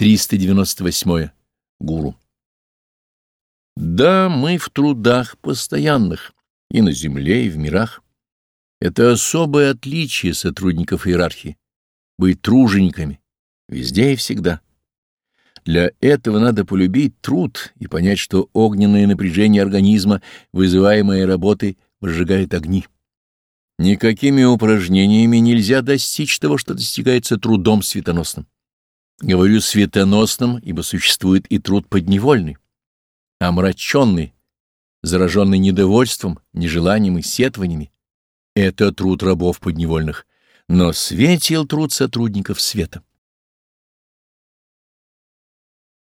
398. Гуру. Да, мы в трудах постоянных, и на земле, и в мирах. Это особое отличие сотрудников иерархии — быть тружениками, везде и всегда. Для этого надо полюбить труд и понять, что огненное напряжение организма, вызываемое работой, выжигает огни. Никакими упражнениями нельзя достичь того, что достигается трудом светоносным. Говорю светоносным, ибо существует и труд подневольный, омраченный, зараженный недовольством, нежеланием и сетваниями. Это труд рабов подневольных, но светил труд сотрудников света.